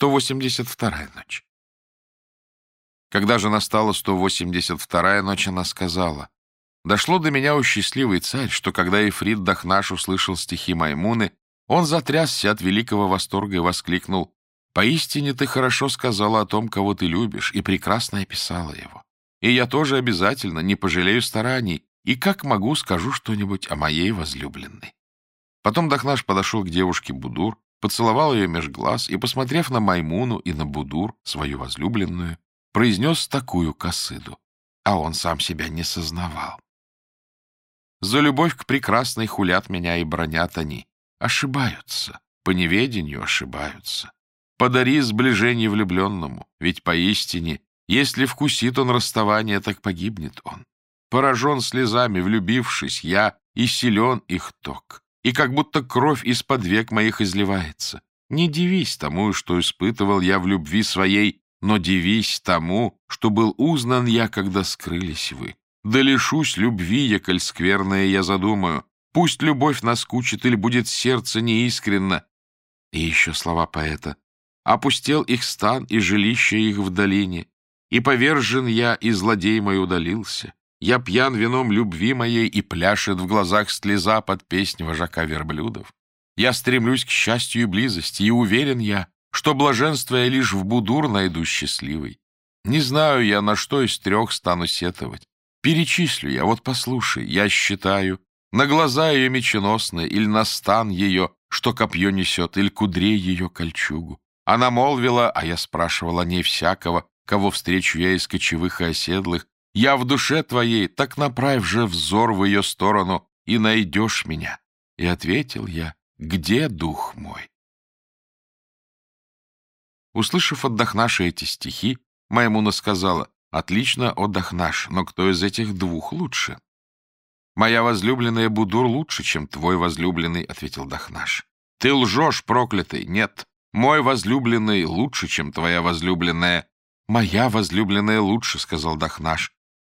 182-я ночь. Когда же настала 182-я ночь, она сказала, «Дошло до меня, у счастливый царь, что когда Ифрит Дахнаш услышал стихи Маймуны, он затрясся от великого восторга и воскликнул, «Поистине ты хорошо сказала о том, кого ты любишь, и прекрасно описала его. И я тоже обязательно не пожалею стараний, и как могу, скажу что-нибудь о моей возлюбленной». Потом Дахнаш подошел к девушке Будур, поцеловал ее меж глаз и, посмотрев на Маймуну и на Будур, свою возлюбленную, произнес такую косыду, а он сам себя не сознавал. «За любовь к прекрасной хулят меня и бронят они. Ошибаются, по неведению ошибаются. Подари сближение влюбленному, ведь поистине, если вкусит он расставание, так погибнет он. Поражен слезами, влюбившись, я, и силен их ток, и как будто кровь из-под век моих изливается. Не дивись тому, что испытывал я в любви своей, но дивись тому, что был узнан я, когда скрылись вы. Да лишусь любви, яколь скверная я задумаю. Пусть любовь наскучит или будет сердце неискренно. И еще слова поэта. Опустел их стан и жилище их в долине, и повержен я, и злодей мой удалился. Я пьян вином любви моей, и пляшет в глазах слеза под песнь вожака верблюдов. Я стремлюсь к счастью и близости, и уверен я, что блаженство я лишь в Будур найду счастливый. Не знаю я, на что из трех стану сетовать. Перечислю я, вот послушай, я считаю, на глаза ее меченосные или на стан ее, что копье несет, или кудрей ее кольчугу. Она молвила, а я спрашивал о ней всякого, кого встречу я из кочевых и оседлых. Я в душе твоей, так направь же взор в ее сторону, и найдешь меня. И ответил я, где дух мой? Услышав от Дахнаша эти стихи, Маймуна сказала, «Отлично, о Дахнаш, но кто из этих двух лучше?» «Моя возлюбленная Будур лучше, чем твой возлюбленный», — ответил Дахнаш. «Ты лжешь, проклятый! Нет, мой возлюбленный лучше, чем твоя возлюбленная». «Моя возлюбленная лучше», — сказал Дахнаш.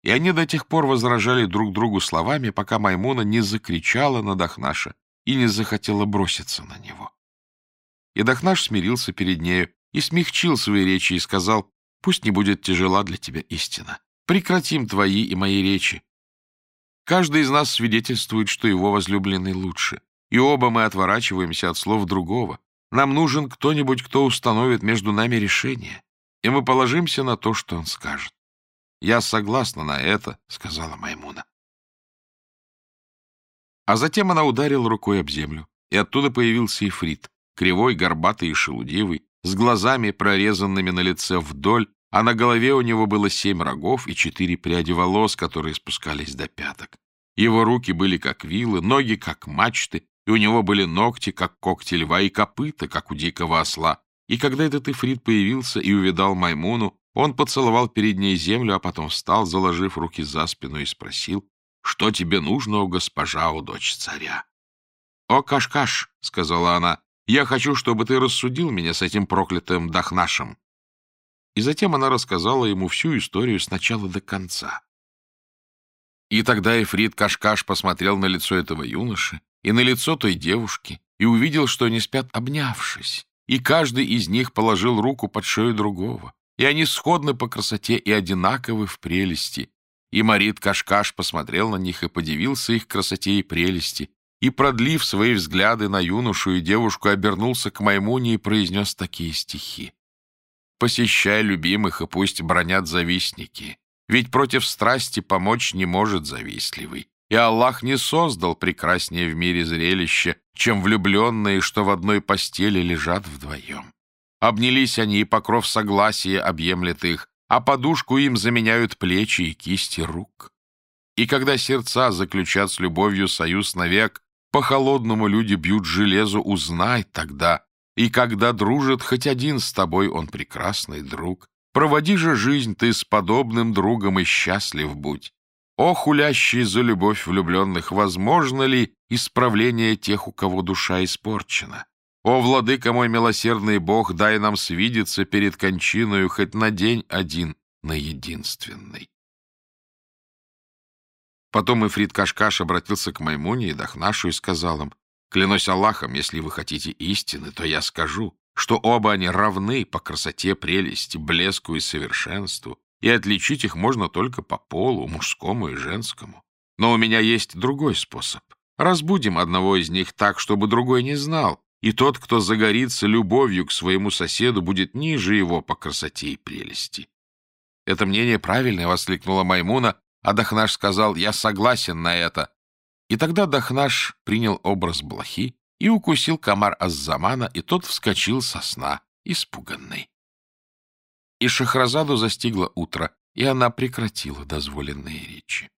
И они до тех пор возражали друг другу словами, пока Маймуна не закричала на Дахнаша и не захотела броситься на него. И Дахнаш смирился перед нею, и смягчил свои речи и сказал, «Пусть не будет тяжела для тебя истина. Прекратим твои и мои речи. Каждый из нас свидетельствует, что его возлюбленный лучше, и оба мы отворачиваемся от слов другого. Нам нужен кто-нибудь, кто установит между нами решение, и мы положимся на то, что он скажет. «Я согласна на это», — сказала Маймуна. А затем она ударила рукой об землю, и оттуда появился Ифрит, кривой, горбатый и шелудивый, с глазами, прорезанными на лице вдоль, а на голове у него было семь рогов и четыре пряди волос, которые спускались до пяток. Его руки были как вилы, ноги как мачты, и у него были ногти, как когти льва, и копыта, как у дикого осла. И когда этот Ифрит появился и увидал Маймуну, он поцеловал перед ней землю, а потом встал, заложив руки за спину, и спросил, «Что тебе нужно, о госпожа, о дочь царя?» «О, Кашкаш», — сказала она, я хочу, чтобы ты рассудил меня с этим проклятым Дахнашем. И затем она рассказала ему всю историю с начала до конца. И тогда Эфрит Кашкаш посмотрел на лицо этого юноши и на лицо той девушки и увидел, что они спят обнявшись, и каждый из них положил руку под шею другого, и они сходны по красоте и одинаковы в прелести. И Марит Кашкаш посмотрел на них и подивился их красоте и прелести, и, продлив свои взгляды на юношу и девушку, обернулся к Маймуне и произнес такие стихи. «Посещай любимых, и пусть бронят завистники, ведь против страсти помочь не может завистливый, и Аллах не создал прекраснее в мире зрелище, чем влюбленные, что в одной постели лежат вдвоем. Обнялись они, и покров согласия объемлет их, а подушку им заменяют плечи и кисти рук. И когда сердца заключат с любовью союз навек, по-холодному люди бьют железо, узнай тогда. И когда дружит хоть один с тобой, он прекрасный друг. Проводи же жизнь ты с подобным другом и счастлив будь. О, хулящий за любовь влюбленных, возможно ли исправление тех, у кого душа испорчена? О, владыка мой милосердный Бог, дай нам свидеться перед кончиною хоть на день один, на единственный. Потом Ифрит Кашкаш обратился к Маймуне и Дахнашу и сказал им, «Клянусь Аллахом, если вы хотите истины, то я скажу, что оба они равны по красоте, прелести, блеску и совершенству, и отличить их можно только по полу, мужскому и женскому. Но у меня есть другой способ. Разбудим одного из них так, чтобы другой не знал, и тот, кто загорится любовью к своему соседу, будет ниже его по красоте и прелести. «Это мнение правильное», — воскликнула Маймуна, а Дахнаш сказал, «Я согласен на это». И тогда Дахнаш принял образ блохи и укусил комар Аззамана, и тот вскочил со сна, испуганный. И Шахразаду застигло утро, и она прекратила дозволенные речи.